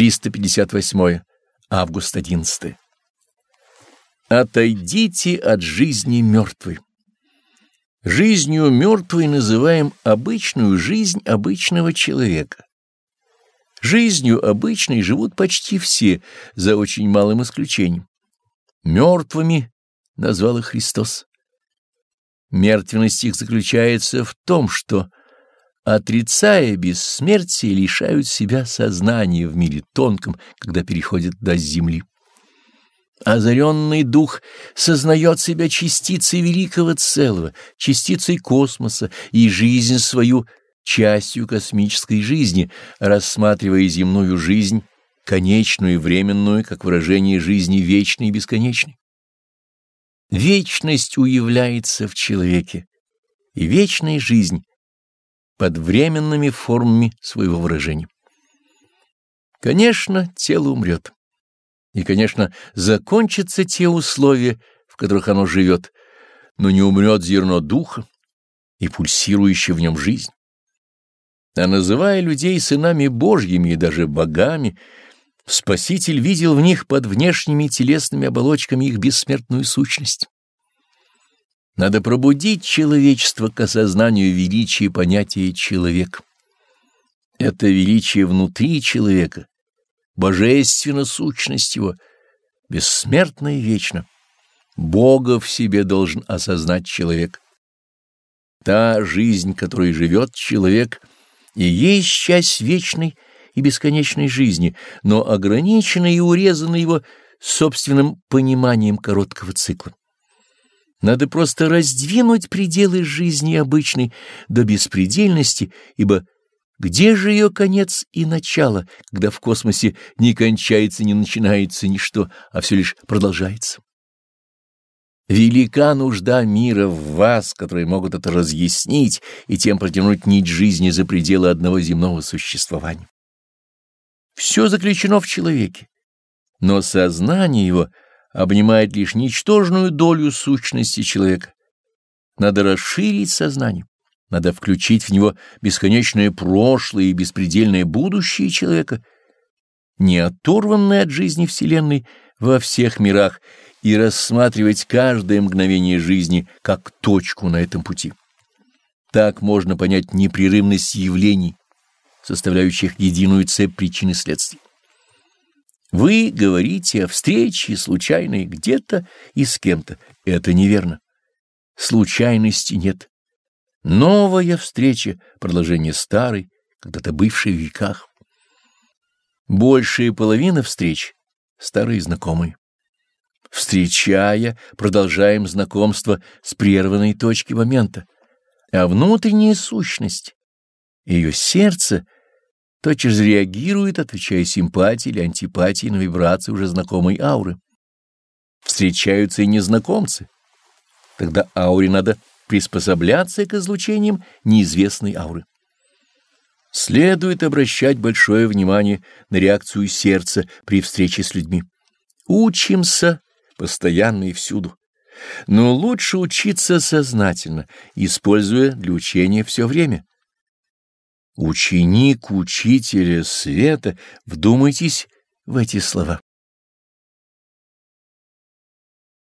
358 август 11 Отойдите от жизни мертвой. Жизнью мертвой называем обычную жизнь обычного человека. Жизнью обычной живут почти все, за очень малым исключением. Мертвыми назвал их Христос. Мертвенность их заключается в том, что, отрицая бессмертие, лишают себя сознания в мире тонком, когда переходят до земли. Озаренный дух сознает себя частицей великого целого, частицей космоса и жизнь свою частью космической жизни, рассматривая земную жизнь, конечную и временную, как выражение жизни вечной и бесконечной. Вечность уявляется в человеке, и вечная жизнь под временными формами своего выражения. Конечно, тело умрет. И, конечно, закончатся те условия, в которых оно живет, но не умрет зерно духа и пульсирующая в нем жизнь. А называя людей сынами Божьими и даже богами, Спаситель видел в них под внешними телесными оболочками их бессмертную сущность. Надо пробудить человечество к осознанию величия понятия «человек». Это величие внутри человека, божественна сущность его, бессмертна и вечна. Бога в себе должен осознать человек. Та жизнь, которой живет человек, и есть часть вечной и бесконечной жизни, но ограничена и урезана его собственным пониманием короткого цикла. Надо просто раздвинуть пределы жизни обычной до беспредельности, ибо где же ее конец и начало, когда в космосе не кончается, не начинается ничто, а все лишь продолжается? Велика нужда мира в вас, которые могут это разъяснить и тем протянуть нить жизни за пределы одного земного существования. Все заключено в человеке, но сознание его обнимает лишь ничтожную долю сущности человека. Надо расширить сознание. Надо включить в него бесконечное прошлое и беспредельное будущее человека, не оторванное от жизни Вселенной во всех мирах, и рассматривать каждое мгновение жизни как точку на этом пути. Так можно понять непрерывность явлений, составляющих единую цепь причин и следствий. Вы говорите о встрече случайной где-то и с кем-то. Это неверно. Случайности нет. Новая встреча, продолжение старой, когда-то бывшей в веках. Большая половина встреч — старые знакомые. Встречая, продолжаем знакомство с прерванной точки момента, а внутренняя сущность, ее сердце тотчас реагирует, отвечая симпатией или антипатией на вибрации уже знакомой ауры. Встречаются и незнакомцы. Тогда ауре надо приспособляться к излучениям неизвестной ауры. Следует обращать большое внимание на реакцию сердца при встрече с людьми. Учимся постоянно и всюду. Но лучше учиться сознательно, используя для учения все время. Ученик учителя света, вдумайтесь в эти слова.